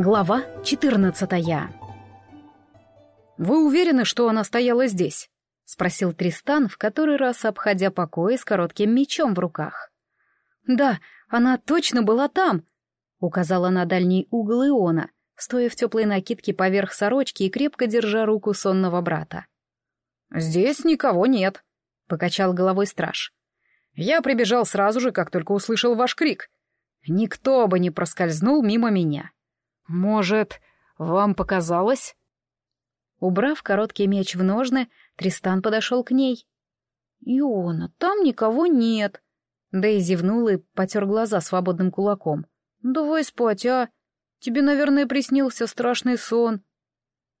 Глава 14 «Вы уверены, что она стояла здесь?» — спросил Тристан, в который раз обходя покои с коротким мечом в руках. «Да, она точно была там!» — указала на дальний угол Иона, стоя в теплой накидке поверх сорочки и крепко держа руку сонного брата. «Здесь никого нет», — покачал головой страж. «Я прибежал сразу же, как только услышал ваш крик. Никто бы не проскользнул мимо меня». «Может, вам показалось?» Убрав короткий меч в ножны, Тристан подошел к ней. «Иона, там никого нет!» Дэй зевнул и потер глаза свободным кулаком. «Давай спать, а? Тебе, наверное, приснился страшный сон».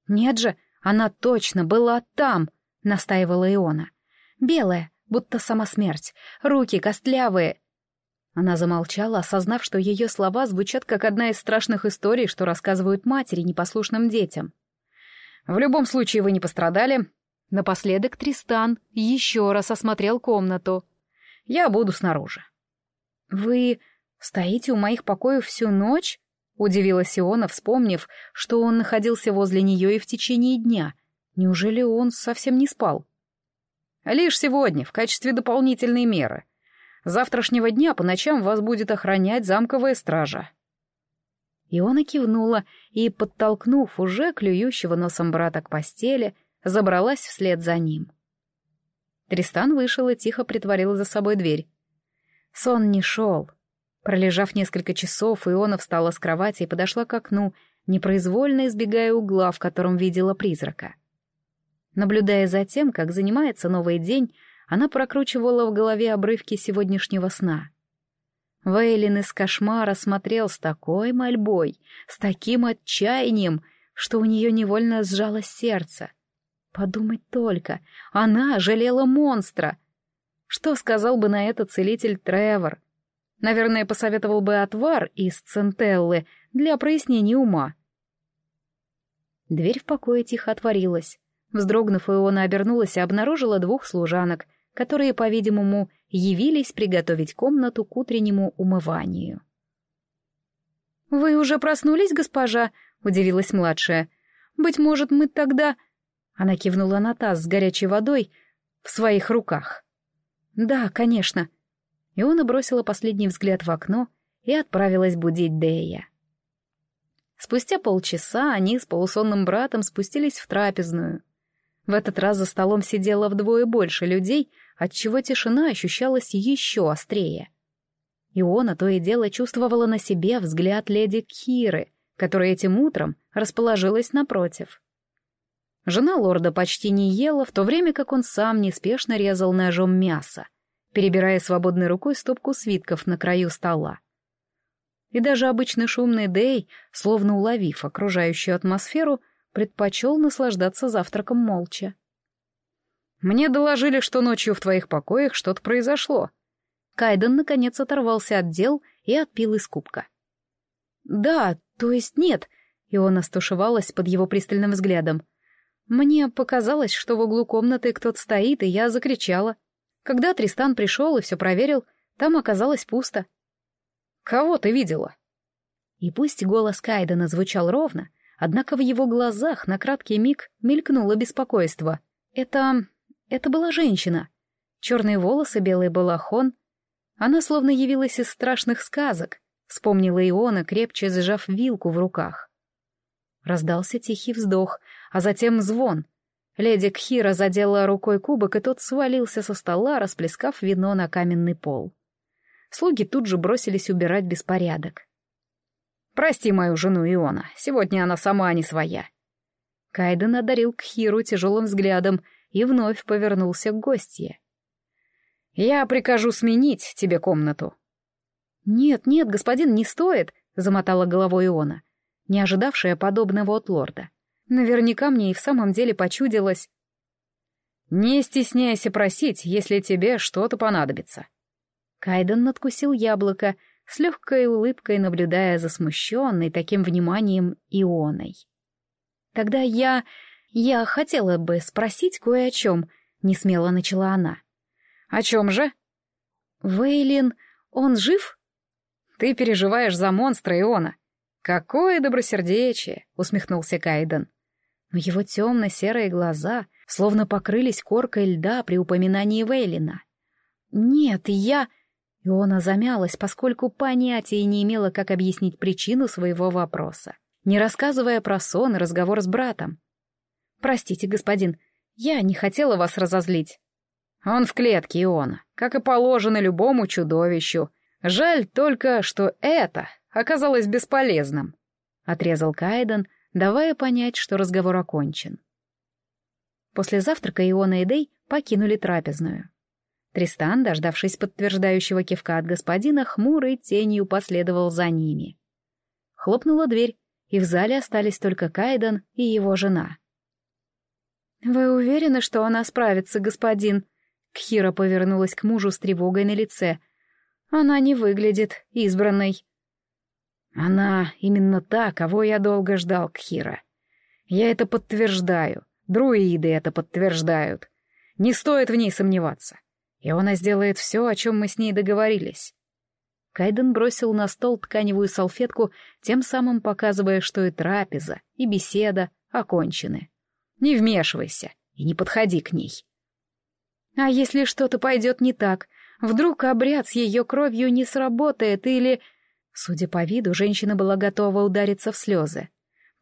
«Нет же, она точно была там!» — настаивала Иона. «Белая, будто сама смерть, руки костлявые, она замолчала, осознав, что ее слова звучат как одна из страшных историй, что рассказывают матери непослушным детям. «В любом случае вы не пострадали». Напоследок Тристан еще раз осмотрел комнату. «Я буду снаружи». «Вы стоите у моих покоев всю ночь?» — удивилась Иона, вспомнив, что он находился возле нее и в течение дня. Неужели он совсем не спал? «Лишь сегодня, в качестве дополнительной меры», завтрашнего дня по ночам вас будет охранять замковая стража». Иона кивнула и, подтолкнув уже клюющего носом брата к постели, забралась вслед за ним. Тристан вышел и тихо притворил за собой дверь. Сон не шел. Пролежав несколько часов, Иона встала с кровати и подошла к окну, непроизвольно избегая угла, в котором видела призрака. Наблюдая за тем, как занимается новый день, она прокручивала в голове обрывки сегодняшнего сна. Вейлин из кошмара смотрел с такой мольбой, с таким отчаянием, что у нее невольно сжалось сердце. Подумать только, она жалела монстра. Что сказал бы на это целитель Тревор? Наверное, посоветовал бы отвар из центеллы для прояснения ума. Дверь в покое тихо отворилась. Вздрогнув, Иона обернулась и обнаружила двух служанок — которые, по-видимому, явились приготовить комнату к утреннему умыванию. «Вы уже проснулись, госпожа?» — удивилась младшая. «Быть может, мы тогда...» Она кивнула на таз с горячей водой в своих руках. «Да, конечно». Иона бросила последний взгляд в окно и отправилась будить Дея. Спустя полчаса они с полусонным братом спустились в трапезную. В этот раз за столом сидело вдвое больше людей, отчего тишина ощущалась еще острее. Иона то и дело чувствовала на себе взгляд леди Киры, которая этим утром расположилась напротив. Жена лорда почти не ела, в то время как он сам неспешно резал ножом мясо, перебирая свободной рукой стопку свитков на краю стола. И даже обычный шумный Дэй, словно уловив окружающую атмосферу, предпочел наслаждаться завтраком молча. «Мне доложили, что ночью в твоих покоях что-то произошло». Кайден наконец оторвался от дел и отпил из кубка. «Да, то есть нет», — и он остушевалась под его пристальным взглядом. «Мне показалось, что в углу комнаты кто-то стоит, и я закричала. Когда Тристан пришел и все проверил, там оказалось пусто». «Кого ты видела?» И пусть голос Кайдена звучал ровно, однако в его глазах на краткий миг мелькнуло беспокойство. «Это... это была женщина. Черные волосы, белый балахон. Она словно явилась из страшных сказок», — вспомнила Иона, крепче сжав вилку в руках. Раздался тихий вздох, а затем звон. Леди Кхира задела рукой кубок, и тот свалился со стола, расплескав вино на каменный пол. Слуги тут же бросились убирать беспорядок. Прости мою жену Иона, сегодня она сама не своя». Кайден одарил Кхиру тяжелым взглядом и вновь повернулся к гостье. «Я прикажу сменить тебе комнату». «Нет, нет, господин, не стоит», — замотала головой Иона, не ожидавшая подобного от лорда. «Наверняка мне и в самом деле почудилось...» «Не стесняйся просить, если тебе что-то понадобится». Кайден надкусил яблоко с легкой улыбкой наблюдая за смущенной таким вниманием Ионой. «Тогда я... я хотела бы спросить кое о чем», — несмело начала она. «О чем же?» «Вейлин, он жив?» «Ты переживаешь за монстра, Иона. «Какое добросердечие!» — усмехнулся Кайден. Но его темно-серые глаза словно покрылись коркой льда при упоминании Вейлина. «Нет, я...» Иона замялась, поскольку понятия не имела, как объяснить причину своего вопроса, не рассказывая про сон и разговор с братом. «Простите, господин, я не хотела вас разозлить». «Он в клетке, Иона, как и положено любому чудовищу. Жаль только, что это оказалось бесполезным», — отрезал Кайден, давая понять, что разговор окончен. После завтрака Иона и Дей покинули трапезную. Тристан, дождавшись подтверждающего кивка от господина, хмурой тенью последовал за ними. Хлопнула дверь, и в зале остались только Кайден и его жена. «Вы уверены, что она справится, господин?» Кхира повернулась к мужу с тревогой на лице. «Она не выглядит избранной». «Она именно та, кого я долго ждал, Кхира. Я это подтверждаю. Друиды это подтверждают. Не стоит в ней сомневаться. И она сделает все, о чем мы с ней договорились. Кайден бросил на стол тканевую салфетку, тем самым показывая, что и трапеза, и беседа окончены. Не вмешивайся и не подходи к ней. А если что-то пойдет не так? Вдруг обряд с ее кровью не сработает или... Судя по виду, женщина была готова удариться в слезы.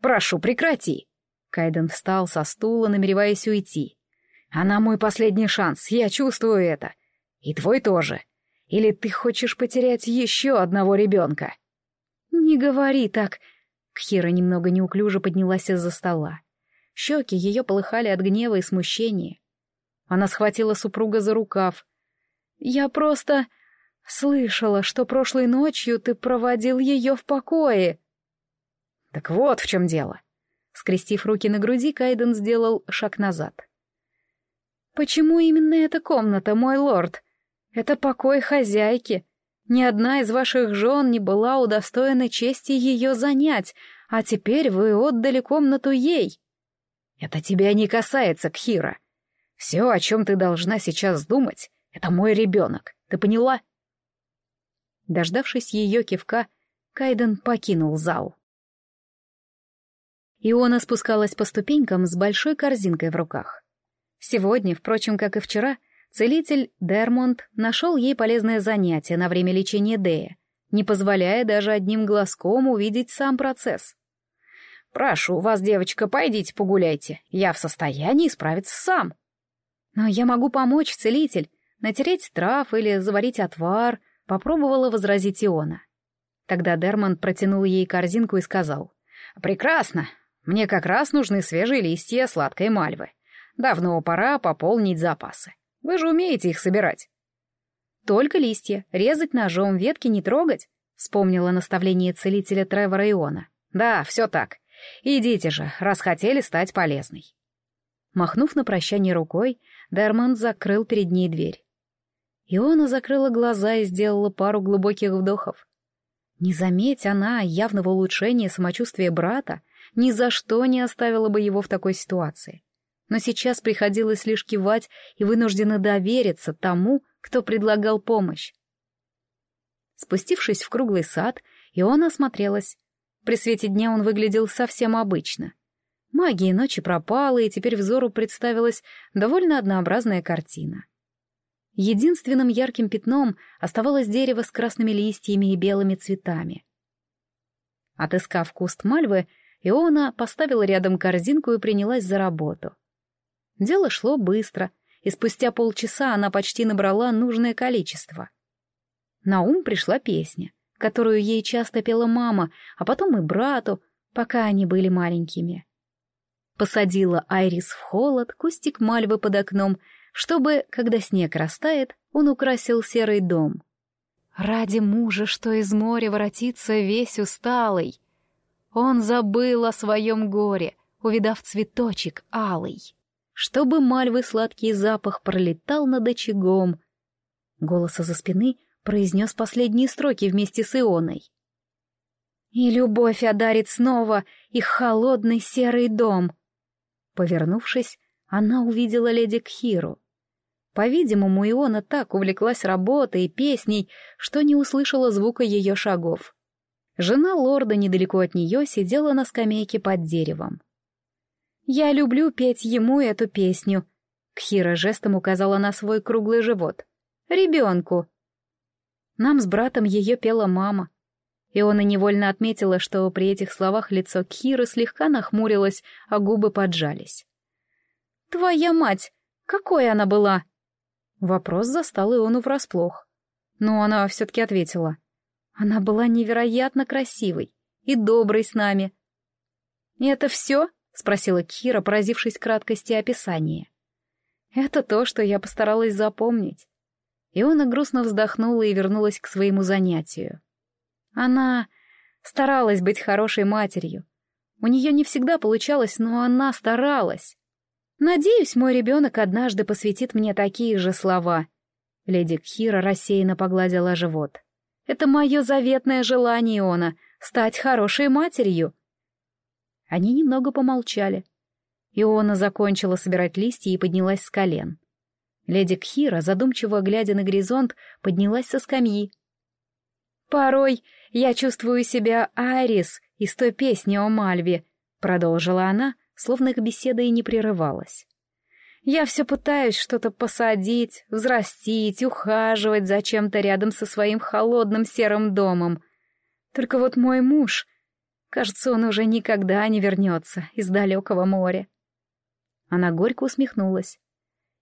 «Прошу, прекрати!» Кайден встал со стула, намереваясь уйти. Она мой последний шанс, я чувствую это. И твой тоже. Или ты хочешь потерять еще одного ребенка?» «Не говори так». Кхира немного неуклюже поднялась из-за стола. Щеки ее полыхали от гнева и смущения. Она схватила супруга за рукав. «Я просто слышала, что прошлой ночью ты проводил ее в покое». «Так вот в чем дело». Скрестив руки на груди, Кайден сделал шаг назад. «Почему именно эта комната, мой лорд? Это покой хозяйки. Ни одна из ваших жен не была удостоена чести ее занять, а теперь вы отдали комнату ей». «Это тебя не касается, Кхира. Все, о чем ты должна сейчас думать, это мой ребенок. Ты поняла?» Дождавшись ее кивка, Кайден покинул зал. Иона спускалась по ступенькам с большой корзинкой в руках. Сегодня, впрочем, как и вчера, целитель Дермонт нашел ей полезное занятие на время лечения Дея, не позволяя даже одним глазком увидеть сам процесс. «Прошу вас, девочка, пойдите погуляйте. Я в состоянии справиться сам». «Но я могу помочь, целитель, натереть трав или заварить отвар», — попробовала возразить Иона. Тогда Дермонт протянул ей корзинку и сказал. «Прекрасно. Мне как раз нужны свежие листья сладкой мальвы. Давно пора пополнить запасы. Вы же умеете их собирать. Только листья, резать ножом, ветки не трогать, вспомнила наставление целителя Тревора Иона. Да, все так. Идите же, раз хотели стать полезной. Махнув на прощание рукой, Дерман закрыл перед ней дверь. Иона закрыла глаза и сделала пару глубоких вдохов. Не заметь она явного улучшения самочувствия брата, ни за что не оставила бы его в такой ситуации но сейчас приходилось лишь кивать и вынужденно довериться тому, кто предлагал помощь. Спустившись в круглый сад, Иона осмотрелась. При свете дня он выглядел совсем обычно. Магия ночи пропала, и теперь взору представилась довольно однообразная картина. Единственным ярким пятном оставалось дерево с красными листьями и белыми цветами. Отыскав куст мальвы, Иона поставила рядом корзинку и принялась за работу — Дело шло быстро, и спустя полчаса она почти набрала нужное количество. На ум пришла песня, которую ей часто пела мама, а потом и брату, пока они были маленькими. Посадила Айрис в холод, кустик мальвы под окном, чтобы, когда снег растает, он украсил серый дом. Ради мужа, что из моря воротится весь усталый. Он забыл о своем горе, увидав цветочек алый чтобы мальвы сладкий запах пролетал над очагом. Голос из-за спины произнес последние строки вместе с Ионой. «И любовь одарит снова их холодный серый дом». Повернувшись, она увидела леди Кхиру. По-видимому, Иона так увлеклась работой и песней, что не услышала звука ее шагов. Жена лорда недалеко от нее сидела на скамейке под деревом. «Я люблю петь ему эту песню», — Кхира жестом указала на свой круглый живот. «Ребенку». Нам с братом ее пела мама. И он и невольно отметила, что при этих словах лицо Кхиры слегка нахмурилось, а губы поджались. «Твоя мать! Какой она была?» Вопрос застал Иону врасплох. Но она все-таки ответила. Она была невероятно красивой и доброй с нами. «И это все?» — спросила Кира, поразившись краткости описания. «Это то, что я постаралась запомнить». Иона грустно вздохнула и вернулась к своему занятию. Она старалась быть хорошей матерью. У нее не всегда получалось, но она старалась. Надеюсь, мой ребенок однажды посвятит мне такие же слова. Леди Кхира рассеянно погладила живот. Это мое заветное желание, Иона, стать хорошей матерью. Они немного помолчали. Иона закончила собирать листья и поднялась с колен. Леди Кхира, задумчиво глядя на горизонт, поднялась со скамьи. «Порой я чувствую себя Арис из той песни о Мальве», — продолжила она, — словно их беседа и не прерывалась. Я все пытаюсь что-то посадить, взрастить, ухаживать за чем-то рядом со своим холодным серым домом. Только вот мой муж, кажется, он уже никогда не вернется из далекого моря. Она горько усмехнулась.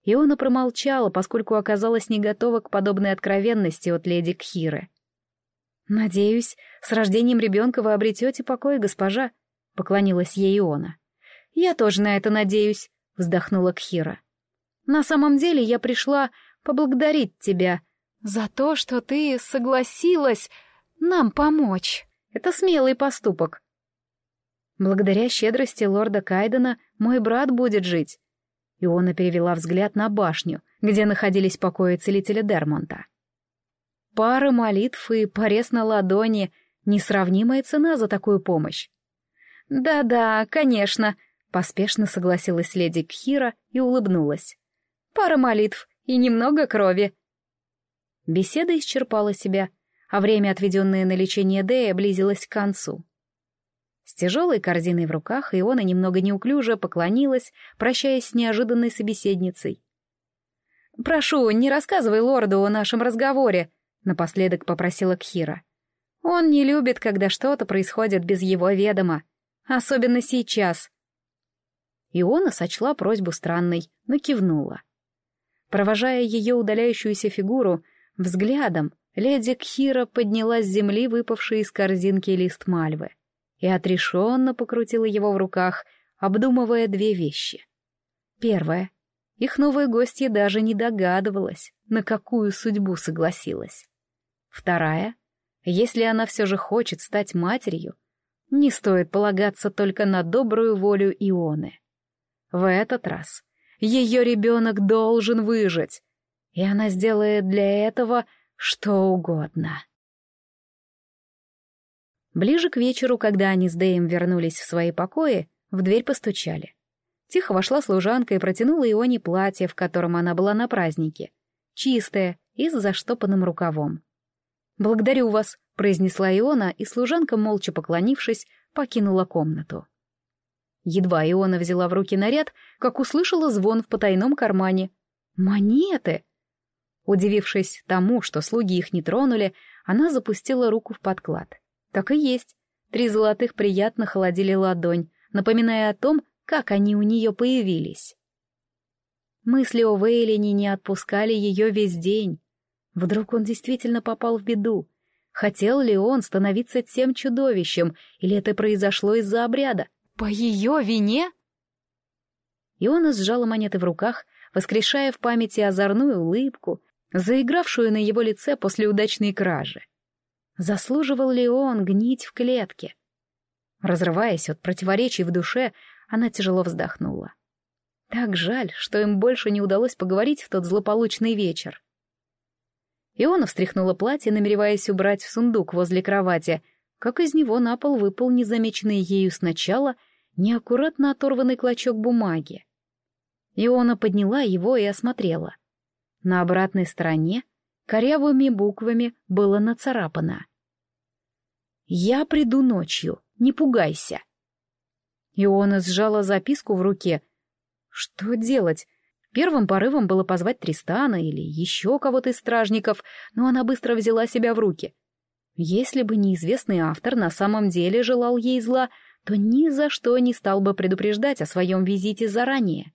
Иона промолчала, поскольку оказалась не готова к подобной откровенности от леди Кхиры. «Надеюсь, с рождением ребенка вы обретете покой, госпожа», — поклонилась ей Иона. «Я тоже на это надеюсь», — вздохнула Кхира. «На самом деле я пришла поблагодарить тебя за то, что ты согласилась нам помочь. Это смелый поступок. Благодаря щедрости лорда Кайдена мой брат будет жить». Иона перевела взгляд на башню, где находились покои целителя Дермонта. Пара молитв и порез на ладони — несравнимая цена за такую помощь. «Да-да, конечно», Поспешно согласилась леди Кхира и улыбнулась. «Пара молитв и немного крови». Беседа исчерпала себя, а время, отведенное на лечение Дэя, близилось к концу. С тяжелой корзиной в руках Иона немного неуклюже поклонилась, прощаясь с неожиданной собеседницей. «Прошу, не рассказывай лорду о нашем разговоре», — напоследок попросила Кхира. «Он не любит, когда что-то происходит без его ведома. Особенно сейчас. Иона сочла просьбу странной, но кивнула. Провожая ее удаляющуюся фигуру, взглядом леди Кхира подняла с земли выпавший из корзинки лист мальвы и отрешенно покрутила его в руках, обдумывая две вещи. Первое. Их новая гостья даже не догадывалась, на какую судьбу согласилась. Вторая. Если она все же хочет стать матерью, не стоит полагаться только на добрую волю Ионы. В этот раз ее ребенок должен выжить, и она сделает для этого что угодно. Ближе к вечеру, когда они с Дэем вернулись в свои покои, в дверь постучали. Тихо вошла служанка и протянула Ионе платье, в котором она была на празднике. Чистое и с заштопанным рукавом. «Благодарю вас», — произнесла Иона, и служанка, молча поклонившись, покинула комнату. Едва Иона взяла в руки наряд, как услышала звон в потайном кармане. «Монеты!» Удивившись тому, что слуги их не тронули, она запустила руку в подклад. Так и есть. Три золотых приятно холодили ладонь, напоминая о том, как они у нее появились. Мысли о Вейлине не отпускали ее весь день. Вдруг он действительно попал в беду. Хотел ли он становиться тем чудовищем, или это произошло из-за обряда? По ее вине? Иона сжала монеты в руках, воскрешая в памяти озорную улыбку, заигравшую на его лице после удачной кражи. Заслуживал ли он гнить в клетке? Разрываясь от противоречий в душе, она тяжело вздохнула. Так жаль, что им больше не удалось поговорить в тот злополучный вечер. Иона встряхнула платье, намереваясь убрать в сундук возле кровати — как из него на пол выпал незамеченный ею сначала неаккуратно оторванный клочок бумаги. Иона подняла его и осмотрела. На обратной стороне корявыми буквами было нацарапано. «Я приду ночью, не пугайся». Иона сжала записку в руке. Что делать? Первым порывом было позвать Тристана или еще кого-то из стражников, но она быстро взяла себя в руки. Если бы неизвестный автор на самом деле желал ей зла, то ни за что не стал бы предупреждать о своем визите заранее.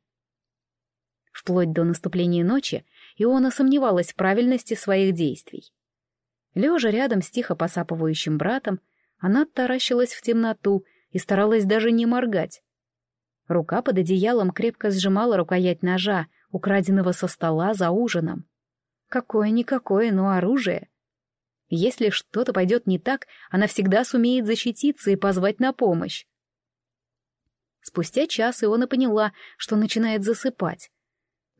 Вплоть до наступления ночи Иона сомневалась в правильности своих действий. Лежа рядом с тихо посапывающим братом, она таращилась в темноту и старалась даже не моргать. Рука под одеялом крепко сжимала рукоять ножа, украденного со стола за ужином. Какое-никакое, но оружие. Если что-то пойдет не так, она всегда сумеет защититься и позвать на помощь. Спустя час Иона поняла, что начинает засыпать.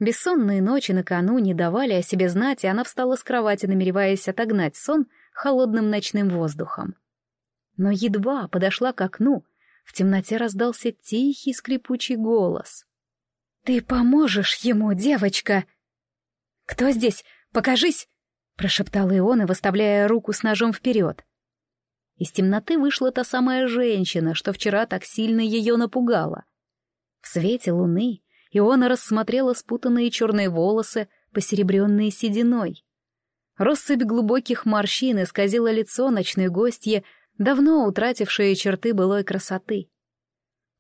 Бессонные ночи накануне давали о себе знать, и она встала с кровати, намереваясь отогнать сон холодным ночным воздухом. Но едва подошла к окну, в темноте раздался тихий скрипучий голос. «Ты поможешь ему, девочка!» «Кто здесь? Покажись!» прошептал Иона, выставляя руку с ножом вперед. Из темноты вышла та самая женщина, что вчера так сильно ее напугала. В свете луны Иона рассмотрела спутанные черные волосы, посеребренные сединой. Россыпь глубоких морщин исказила лицо ночной гостье, давно утратившее черты былой красоты.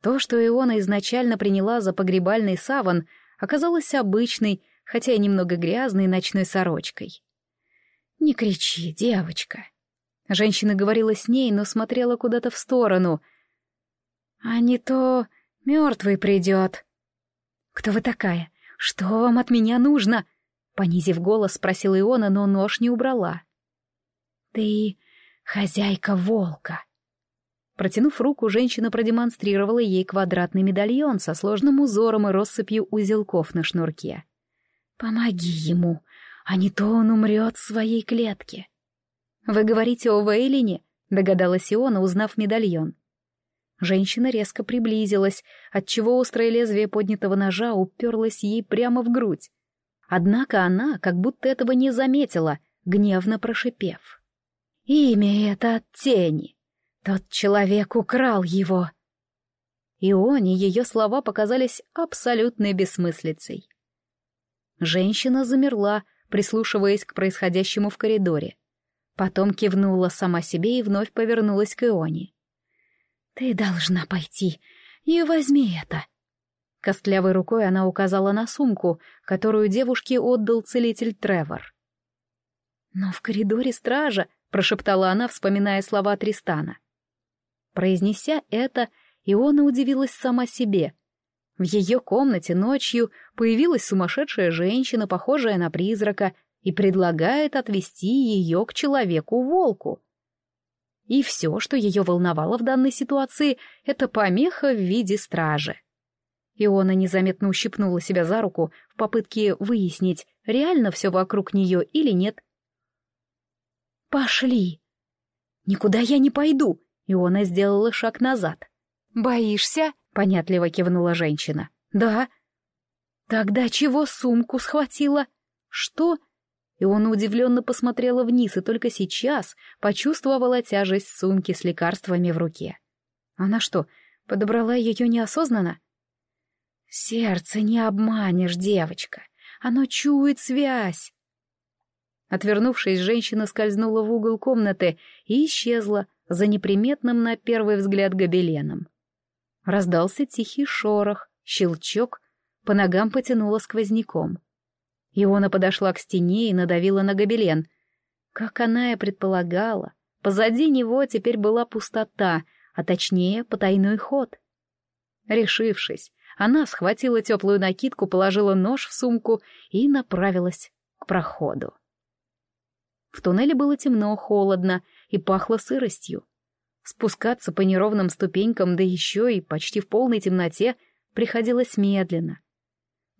То, что Иона изначально приняла за погребальный саван, оказалось обычной, хотя и немного грязной ночной сорочкой. «Не кричи, девочка». Женщина говорила с ней, но смотрела куда-то в сторону. «А не то мертвый придет». «Кто вы такая? Что вам от меня нужно?» Понизив голос, спросила Иона, но нож не убрала. «Ты хозяйка волка». Протянув руку, женщина продемонстрировала ей квадратный медальон со сложным узором и россыпью узелков на шнурке. «Помоги ему, а не то он умрет в своей клетке. «Вы говорите о Вейлине?» — догадалась Иона, узнав медальон. Женщина резко приблизилась, отчего острое лезвие поднятого ножа уперлось ей прямо в грудь. Однако она как будто этого не заметила, гневно прошипев. «Имя это от тени. Тот человек украл его». Ионе ее слова показались абсолютной бессмыслицей. Женщина замерла, прислушиваясь к происходящему в коридоре. Потом кивнула сама себе и вновь повернулась к Ионе. «Ты должна пойти и возьми это». Костлявой рукой она указала на сумку, которую девушке отдал целитель Тревор. «Но в коридоре стража», — прошептала она, вспоминая слова Тристана. Произнеся это, Иона удивилась сама себе. В ее комнате ночью появилась сумасшедшая женщина, похожая на призрака, и предлагает отвести ее к человеку-волку. И все, что ее волновало в данной ситуации, это помеха в виде стражи. Иона незаметно ущипнула себя за руку в попытке выяснить, реально все вокруг нее или нет. «Пошли!» «Никуда я не пойду!» Иона сделала шаг назад. «Боишься?» — понятливо кивнула женщина. «Да». «Тогда чего сумку схватила?» «Что?» И он удивленно посмотрела вниз и только сейчас почувствовала тяжесть сумки с лекарствами в руке. Она что, подобрала ее неосознанно? «Сердце не обманешь, девочка. Оно чует связь». Отвернувшись, женщина скользнула в угол комнаты и исчезла за неприметным на первый взгляд гобеленом. Раздался тихий шорох, щелчок, по ногам потянуло сквозняком. Иона подошла к стене и надавила на гобелен. Как она и предполагала, позади него теперь была пустота, а точнее потайной ход. Решившись, она схватила теплую накидку, положила нож в сумку и направилась к проходу. В туннеле было темно, холодно и пахло сыростью. Спускаться по неровным ступенькам, да еще и почти в полной темноте, приходилось медленно.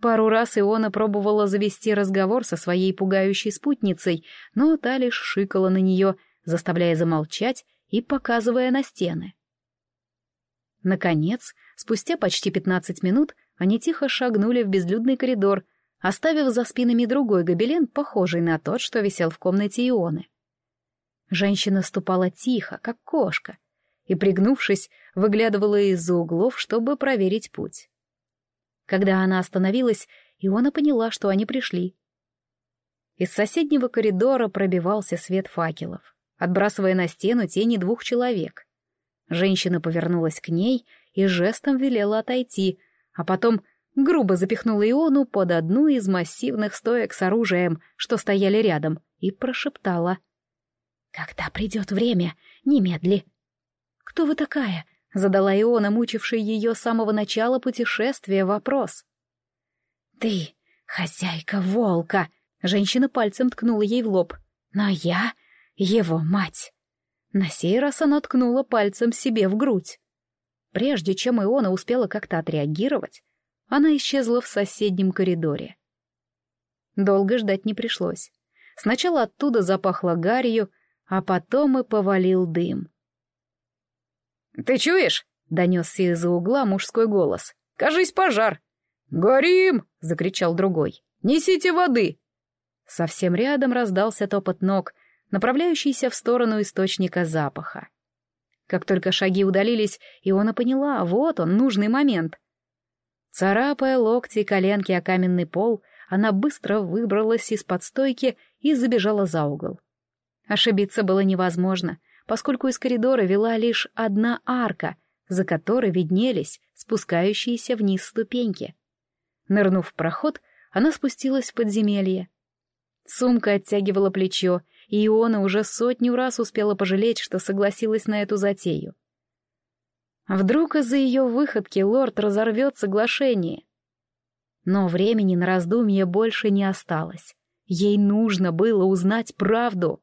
Пару раз Иона пробовала завести разговор со своей пугающей спутницей, но та лишь шикала на нее, заставляя замолчать и показывая на стены. Наконец, спустя почти пятнадцать минут, они тихо шагнули в безлюдный коридор, оставив за спинами другой гобелен, похожий на тот, что висел в комнате Ионы. Женщина ступала тихо, как кошка, и, пригнувшись, выглядывала из-за углов, чтобы проверить путь. Когда она остановилась, Иона поняла, что они пришли. Из соседнего коридора пробивался свет факелов, отбрасывая на стену тени двух человек. Женщина повернулась к ней и жестом велела отойти, а потом грубо запихнула Иону под одну из массивных стоек с оружием, что стояли рядом, и прошептала. «Когда придет время, немедли». «Кто вы такая?» — задала Иона, мучивший ее с самого начала путешествия, вопрос. «Ты хозяйка волка!» — женщина пальцем ткнула ей в лоб. «Но я его мать!» На сей раз она ткнула пальцем себе в грудь. Прежде чем Иона успела как-то отреагировать, она исчезла в соседнем коридоре. Долго ждать не пришлось. Сначала оттуда запахло гарью, а потом и повалил дым. «Ты чуешь?» — донесся из-за угла мужской голос. «Кажись, пожар!» «Горим!» — закричал другой. «Несите воды!» Совсем рядом раздался топот ног, направляющийся в сторону источника запаха. Как только шаги удалились, Иона поняла, вот он, нужный момент. Царапая локти и коленки о каменный пол, она быстро выбралась из-под стойки и забежала за угол. Ошибиться было невозможно, поскольку из коридора вела лишь одна арка, за которой виднелись спускающиеся вниз ступеньки. Нырнув в проход, она спустилась в подземелье. Сумка оттягивала плечо, и Иона уже сотню раз успела пожалеть, что согласилась на эту затею. Вдруг из-за ее выходки лорд разорвет соглашение. Но времени на раздумье больше не осталось. Ей нужно было узнать правду.